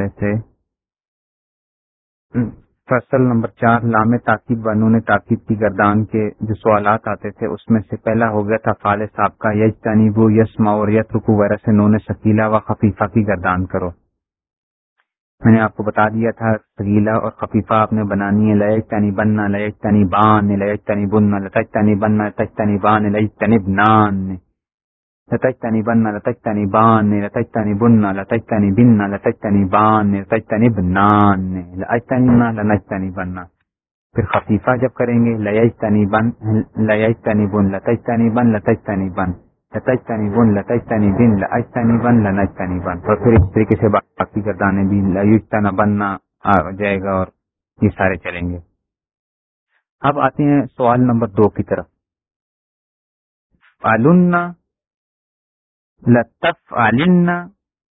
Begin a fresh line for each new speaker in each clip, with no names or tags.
حوالے فصل نمبر چار، لام تاکید و نون کی گردان کے جو سوالات آتے تھے، اس میں سے پہلا ہو گیا تھا فال صاحب کا یج تنیبو یس اور یت رکو وغیرہ سے نون شکیلا و خفیفہ کی گردان کرو۔ میں نے آپ کو بتا دیا تھا سگیلا اور خفیفہ آپ نے بنانی ہے لیے تنی بننا لیے تنی بان لیے تنی بننا لتج تنی بننا لتج تنی بان لیے تنی بنان لتج تنی بننا لتج بان لتج تنی بننا لتج تنی بننا لتج بان، لتجتنی بنان لج تنی بننا پھر خفیفہ جب کریں گے لیے تنی بن لیے تنی بن لتج تنی بن لتج تنی بن۔ لتج تنی بن لتج تنی بن، لأجتنی بن لنج تنی بن اور پھر اس طریقے سے باقی گردانے بھی لجتنا بننا آ جائے گا اور یہ سارے چلیں گے۔ اب آتے ہیں سوال نمبر دو کی طرف۔ فالن لطف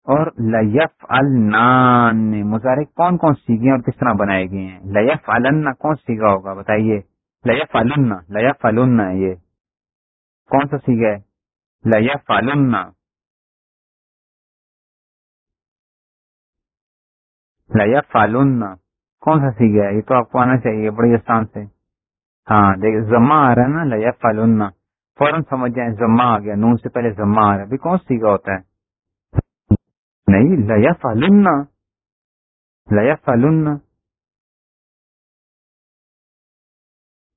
اور لیف النان مظاہرے کون کون سیگے اور کس طرح بنائے گئے ہیں؟ لیف علن کون سیگا ہوگا؟ بتائیے۔ لیف علن لیف علن یہ۔ کون سا سیگا ہے؟ لیا فالن لیا فالن کون سا سیکھ گیا یہ تو آپ کو آنا چاہیے بڑی آسان سے۔ ہاں دیکھ زما آ رہا ہے نا لیا فالن فوراً سمجھ جائیں زما آ گیا نون سے پہلے زما آ رہا ہے کون سیکھا ہوتا ہے۔ نہیں لیا فالن لیا فالن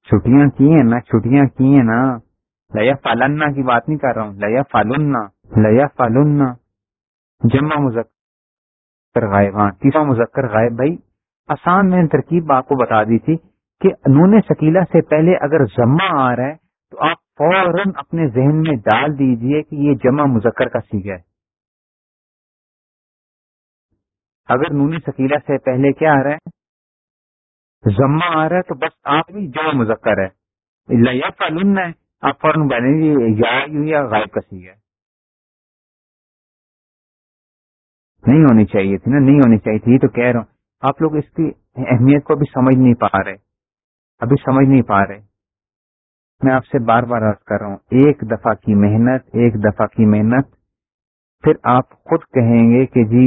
چھٹیاں کی ہیں نا، چھٹیاں کی ہیں نا۔ لیا فالنا کی بات نہیں کر رہا ہوں لیا فالنا لیا فالنا جمع مذکر غائب ہاں تیسرا مذکر غائب۔ بھائی، آسان میں ترکیب آپ کو بتا دی تھی کہ نون شکیلا سے پہلے اگر جمع آ رہا ہے تو آپ فوراً اپنے ذہن میں ڈال دیجیے کہ یہ جمع مذکر کا سیگا ہے۔ اگر نون شکیلا سے پہلے کیا آ رہا ہے؟ جمع آ رہا ہے تو بس آپ بھی جمع مذکر ہے۔ لیا فالن ہے آپ فوراً یا غائب کا سی ہے۔ نہیں ہونی چاہیے تھی نا، نہیں ہونی چاہیے تھی تو کہہ رہا ہوں۔ آپ لوگ اس کی اہمیت کو ابھی سمجھ نہیں پا رہے۔ ابھی سمجھ نہیں پا رہے۔ میں آپ سے بار بار عرض کر رہا ہوں، ایک دفعہ کی محنت، ایک دفعہ کی محنت، پھر آپ خود کہیں گے کہ جی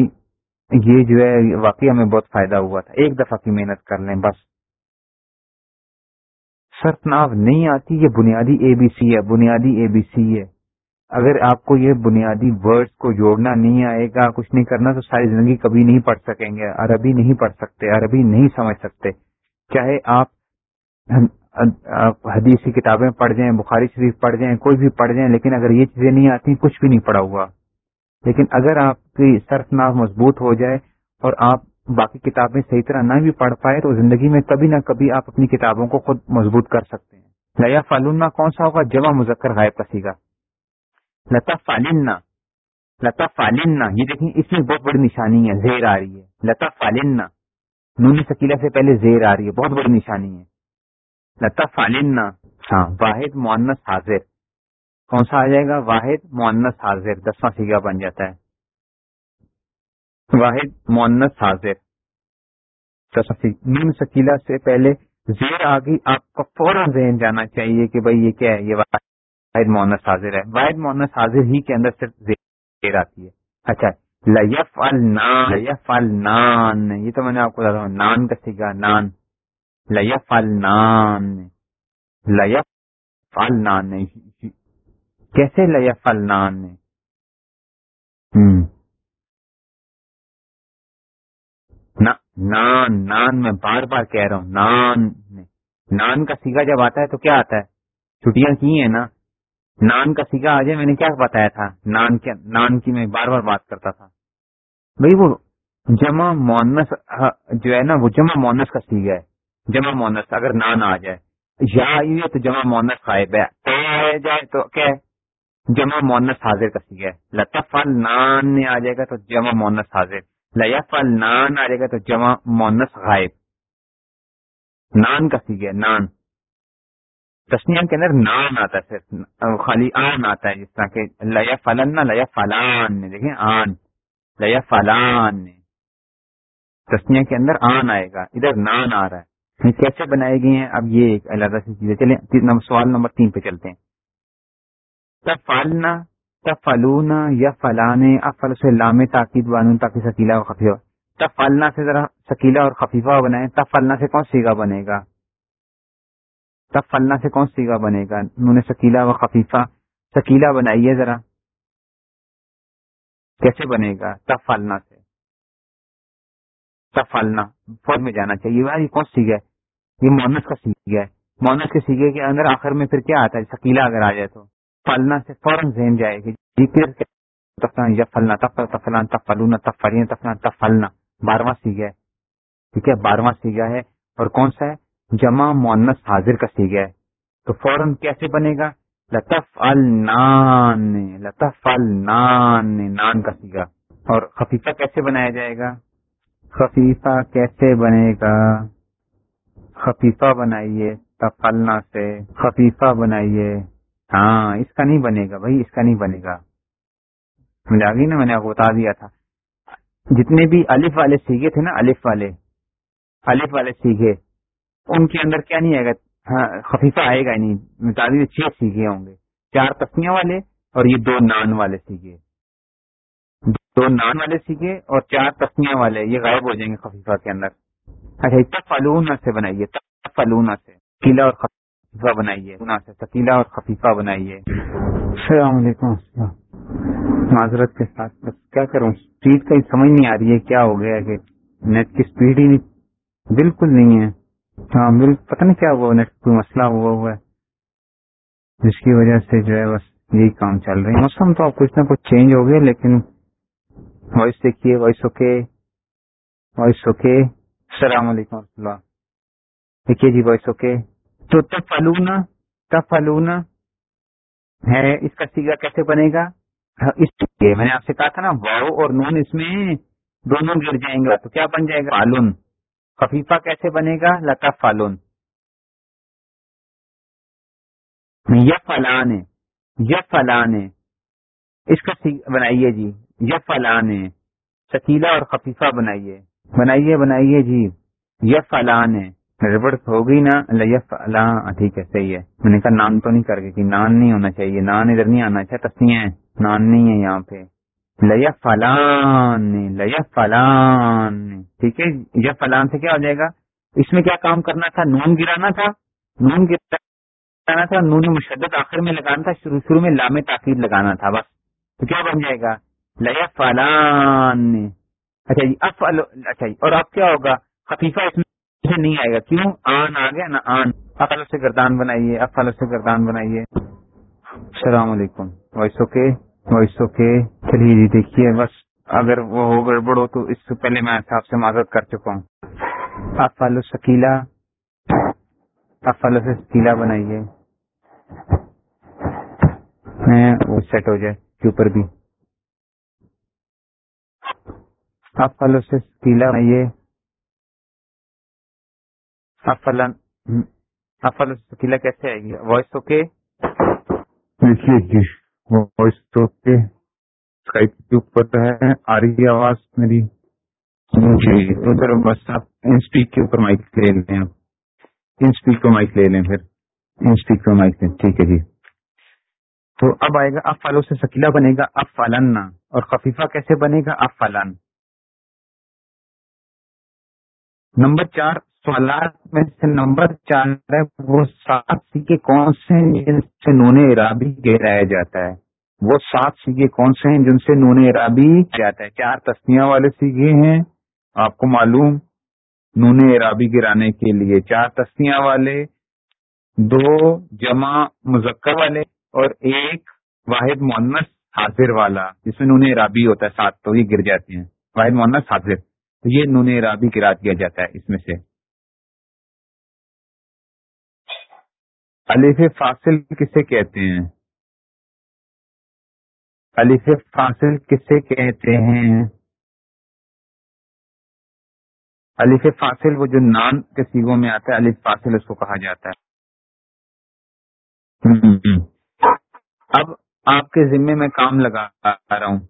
یہ جو ہے، واقعی ہمیں بہت فائدہ ہوا تھا، ایک دفعہ کی محنت کر لیں، بس۔ سرف ناو نہیں آتی، یہ بنیادی اے بی سی ہے، بنیادی اے بی سی ہے۔ اگر آپ کو یہ بنیادی ورڈز کو جوڑنا نہیں آئے گا، کچھ نہیں کرنا، تو ساری زندگی کبھی نہیں پڑھ سکیں گے، عربی نہیں پڑھ سکتے، عربی نہیں سمجھ سکتے۔ چاہے آپ حدیثی کتابیں پڑھ جائیں، بخاری شریف پڑھ جائیں، کوئی بھی پڑھ جائیں، لیکن اگر یہ چیزیں نہیں آتی کچھ بھی نہیں پڑا ہوا۔ لیکن اگر آپ کی سرف ناف مضبوط ہو جائے اور آپ باقی کتابیں صحیح طرح نہ بھی پڑھ پائے، تو زندگی میں کبھی نہ کبھی آپ اپنی کتابوں کو خود مضبوط کر سکتے ہیں۔ لیا فالون کون سا ہوگا؟ جمع مذکر غائب کا سیگا۔ لتا فالن لتا فالن یہ دیکھیں، اس میں بہت بڑی نشانی ہے، زیر آ رہی ہے۔ لتا فالن نونی سکیلا سے پہلے زیر آ رہی ہے، بہت بڑی نشانی ہے۔ لتا فالن ہاں۔ واحد معنس حاضر۔ کون سا آ جائے گا؟ واحد معنس حاضر۔ دسواں سیگا بن جاتا ہے۔ واحد مونس حاضر۔ نیم شکیلا سے پہلے زیر آگی آپ کا فوراً ذہن جانا چاہیے کہ بھائی یہ کیا ہے؟ یہ واحد مونس حاضر ہے۔ واحد مونس حاضر ہی کے اندر صرف زیر آتی ہے۔ اچھا لیف النان لیف النان یہ تو میں نے آپ کو بتا نان کا سیگا نان۔ لیف النان لیف النان کیسے لیف النان نان نان میں بار بار کہہ رہا ہوں، نان۔ نان کا سیگا جب آتا ہے تو کیا آتا ہے؟ چھٹیاں کی ہیں نا؟ نان کا سیگا آ جائے، میں نے کیا بتایا تھا؟ نان کے، نان کی میں بار بار بات کرتا تھا۔ بھائی وہ جمع مونس، جو ہے نا، وہ جمع مونس کا سیگا ہے۔ جمع مونس اگر نان آ جائے۔ یا آئی ہے تو جمع مونس قائب ہے۔ جائے تو کیا جمع مونس حاضر کا سیگا ہے۔ لطف نان آ جائے گا تو جمع مونس حاضر۔ فل نان آ جائے گا تو جمع مونس غائب۔ نان کا سیگے نان۔ تشنیا کے اندر نان آتا ہے، صرف خالی آن آتا ہے، جس طرح کہ لیا فلن لیا فلان دیکھیں، آن۔ لیا فلان تشنیا کے اندر آن آئے گا۔ ادھر نان آ رہا ہے۔ کیسے بنائے گئی ہیں؟ اب یہ ایک علیحدہ سی چیزیں چلیں۔ سوال نمبر تین پہ چلتے ہیں۔ تب فالنا فلونا یا فلانے افل سے لام تاکید تاکہ سکیلا و خفیہ تب فلنا سے ذرا شکیلا اور خفیفہ بنائے تب فلنا سے کون سیگا بنے گا تب فلنا سے کون سیگا بنے گا انہوں نے شکیلا و خفیفہ شکیلا بنائیے ذرا۔ کیسے بنے گا تب فلنا سے۔ تب فلنا فوج میں جانا چاہیے۔ بھائی کون سیگا ہے؟ یہ مونس کا سیگا ہے۔ مونس کے سیگے کے اندر آخر میں پھر کیا آتا ہے؟ شکیلا اگر آ جائے تو۔ فلنا سے فوراً ذہن جائے گی جی فلنا تب تفلان تب فلونا تب فلین تفلان تب فلنا بارہواں سیگا ہے۔ ٹھیک ہے؟ بارہواں سیگا ہے۔ اور کون سا ہے؟ جمع مونس حاضر کا سیگا ہے۔ تو فوراً کیسے بنے گا؟ لطف النان لطف النان نان کا سیگا۔ اور خفیفہ کیسے بنایا جائے گا؟ خفیفہ کیسے بنے گا؟ خفیفہ بنائیے تفلنا سے خفیفہ بنائیے۔ ہاں اس کا نہیں بنے گا بھائی، اس کا نہیں بنے گا۔ مجھے آگے نا میں نے آپ کو بتا دیا تھا۔ جتنے بھی الف والے سیگے تھے نا، الف والے الف والے سیگے، ان کے اندر کیا نہیں آئے گا؟ ہاں خفیفہ آئے گا نہیں۔ بتا دیجیے چھ سیگے ہوں گے۔ چار تسمیاں والے اور یہ دو نان والے سیگے۔ دو نان والے سیگے اور چار تسمیاں والے، یہ غائب ہو جائیں گے خفیفہ کے اندر۔ اچھا تب سے بنائیے تب سے قلعہ اور خفیفہ بنائیے سے تکیلا اور خفیفہ بنائیے السلام علیکم معذرت کے ساتھ بس کیا کروں اسپیڈ کا سمجھ نہیں آ رہی ہے کیا ہو گیا کہ نیٹ کی اسپیڈ ہی نہیں بالکل نہیں ہے ہاں بالکل پتہ نہیں کیا ہوا نیٹ کوئی مسئلہ ہوا ہوا ہے جس کی وجہ سے جو ہے بس یہی کام چل رہے ہیں موسم تو کچھ نہ کچھ چینج ہو گیا لیکن وائس دیکھیے وائس اوکے وائس اوکے السلام علیکم و اللہ۔ دیکھیے جی وائس اوکے تو تفلونا تفلونا ہے، اس کا سیگا کیسے بنے گا؟ ہاں، اس لیے میں نے آپ سے کہا تھا نا واؤ اور نون اس میں دونوں گر جائیں گے، تو کیا بن جائے گا؟ فالون خفیفہ کیسے بنے گا؟ لتا فالون یا فلان یا فلان اس کا بنائیے جی یا فلان شکیلا اور خفیفہ بنائیے۔ بنائیے بنائیے جی۔ یا فلان گڑبڑ ہو گئی نا۔ لیف اللہ ٹھیک ہے، صحیح ہے۔ میں نے کہا نان تو نہیں کر گئی نان نہیں ہونا چاہیے۔ نان ادھر نہیں آنا چاہیے تسنیا ہے نان نہیں ہے یہاں پہ۔ لیا فلان لیا فلان ٹھیک ہے یا فلان سے کیا ہو جائے گا؟ اس میں کیا کام کرنا تھا؟ نون گرانا تھا۔ نون گرانا تھا۔ نون مشدت آخر میں لگانا تھا۔ شروع شروع میں لام تاخیر لگانا تھا، بس۔ تو کیا بن جائے گا؟ لیا فلان اچھا جی اب اچھا جی اور اب کیا ہوگا؟ خفیفہ اس میں نہیں آئے گا۔ کیوں؟ آن آ گیا نا، آن۔ افل سے گردان بنائیے افل سے گردان بنائیے۔ السلام علیکم۔ Voice okay voice okay. چلیے جی دیکھیے، بس اگر وہ ہو گڑبڑ ہو تو اس سے پہلے میں آپ سے معذرت کر چکا ہوں۔ افل شکیلا افل سے شکیلا بنائیے۔ وہ سیٹ ہو جائے، کے اوپر بھی۔ آپ افل سے شکیلا بنائیے افلن افل قلعہ کیسے آئے گی؟ وائس اوکے
دیکھیے جی وائس اوکے اسکائپ کے اوپر ہے، آ رہی ہے آواز میری۔ جی تو ادھر بس آپ ان اسپیک کے اوپر مائک لے لیں آپ۔ ان اسپیک کو مائک لے لیں پھر۔ ان اسپیک کو مائک لیں، ٹھیک ہے جی۔ تو اب آئے گا اب فالو سے سکیلا بنے گا اب فالن اور خفیفہ کیسے بنے گا؟ اب فالن نمبر چار، سوالات میں سے نمبر چار ہے، وہ سات سیگے کون سے ہیں جن سے نون عرابی گہرایا جاتا ہے؟ وہ سات سیگے کون سے ہیں جن سے نون عرابی جاتا ہے؟ چار تسمیاں والے سیگے ہیں، آپ کو معلوم، نون عرابی گرانے کے لیے چار تسمیاں والے، دو جمع مذکر والے اور ایک واحد مونس حاضر والا، جس میں نون عرابی ہوتا ہے، سات تو یہ گر جاتے ہیں۔ واحد مونس حاضر۔ تو یہ نون عرابی گرا دیا جاتا ہے اس میں سے۔ الف فاصل کسے کہتے ہیں؟ الف فاصل کسے کہتے ہیں؟ الف فاصل وہ جو نان کے سیگوں میں آتا ہے، الف فاصل اس کو کہا جاتا ہے۔ اب آپ کے ذمے میں کام لگا رہا ہوں۔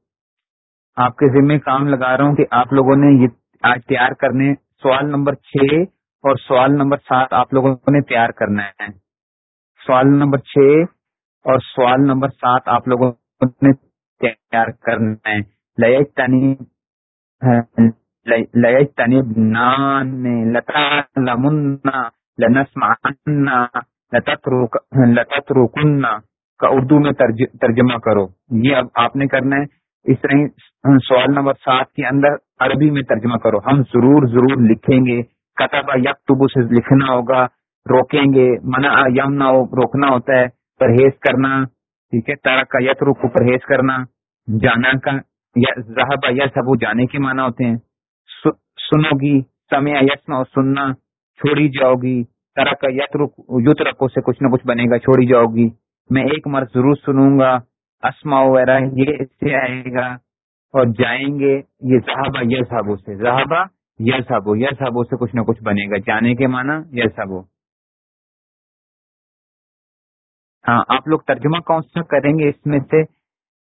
آپ کے ذمے کام لگا رہا ہوں کہ آپ لوگوں نے یہ آج تیار کرنے سوال نمبر چھ اور سوال نمبر سات آپ لوگوں نے تیار کرنا ہے۔ سوال نمبر چھ اور سوال نمبر سات آپ لوگوں نے تیار کرنا ہے۔ لیے تنی لتنب نان لتا لمنا لنسمعنا لتترکنا کا اردو میں ترجمہ کرو۔ یہ اب آپ نے کرنا ہے۔ اس طرح سوال نمبر سات کے اندر عربی میں ترجمہ کرو۔ ہم ضرور ضرور لکھیں گے۔ کتب یکتبو سے لکھنا ہوگا، روکیں گے، منع یمنا روکنا ہوتا ہے، پرہیز کرنا، ٹھیک ہے؟ تارا کا یت رخ پرہیز کرنا، جانا کا ذہب یا سبو جانے کے معنی ہوتے ہیں۔ سنو گی سمے یسما سننا، چھوڑی جاؤ گی طرح کا یت رخ یوت سے کچھ نہ کچھ بنے گا، چھوڑی جاؤ گی میں ایک مرض ضرور سنوں گا۔ اسما وغیرہ، یہ اس سے آئے گا اور جائیں گے، یہ صحابہ، یہ صابو سے۔ صحابہ، یہ صابو یہ صابو سے کچھ نہ کچھ بنے گا۔ جانے کے معنی، یہ صابو ہاں آپ لوگ ترجمہ کون سا کریں گے اس میں سے؟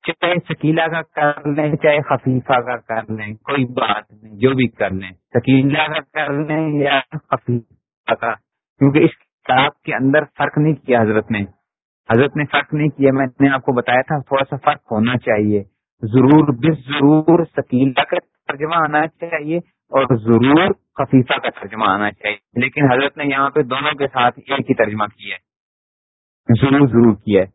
چاہے شکیلا کا کر لیں، چاہے خفیفہ کا کر لیں، کوئی بات نہیں، جو بھی کر لیں۔ شکیلا کا کر لیں یا خفیفہ کا، کیونکہ اس کتاب کے اندر فرق نہیں کیا حضرت نے۔ حضرت نے فرق نہیں کیا، میں نے آپ کو بتایا تھا، تھوڑا سا فرق ہونا چاہیے۔ ضرور بس ضرور شکیلا کا ترجمہ آنا چاہیے اور ضرور خفیفہ کا ترجمہ آنا چاہیے۔ لیکن حضرت نے یہاں پہ دونوں کے ساتھ ایک ہی ترجمہ کیا ہے۔ ضرور ضرور کیا ہے۔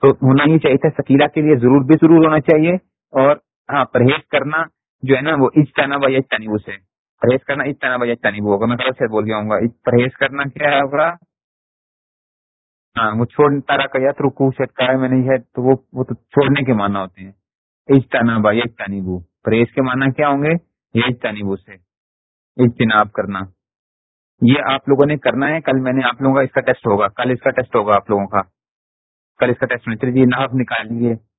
تو ہونا نہیں چاہیے تھا سکیلا کے لیے ضرور بھی ضرور ہونا چاہیے اور ہاں پرہیز کرنا جو ہے نا، وہ اجتنا و یجتنیبو سے۔ پرہیز کرنا اجتنا و یجتنیبو ہوگا۔ میں کل سے بول گیا ہوں گا۔ پرہیز کرنا کیا ہے ہوگا ہاں وہ چھوڑ تارا کا یا رکو میں نہیں ہے، تو وہ وہ تو چھوڑنے کے معنی ہوتے ہیں۔ اجتنا با پرہیز کے معنی کیا ہوں گے؟ یجتنیبو سے۔ اجتناب کرنا۔ یہ آپ لوگوں نے کرنا ہے، کل میں نے آپ لوگوں کا اس کا ٹیسٹ ہوگا، کل اس کا ٹیسٹ ہوگا آپ لوگوں کا۔ کل اس کا ٹیسٹ میں جی ناف نکال لیے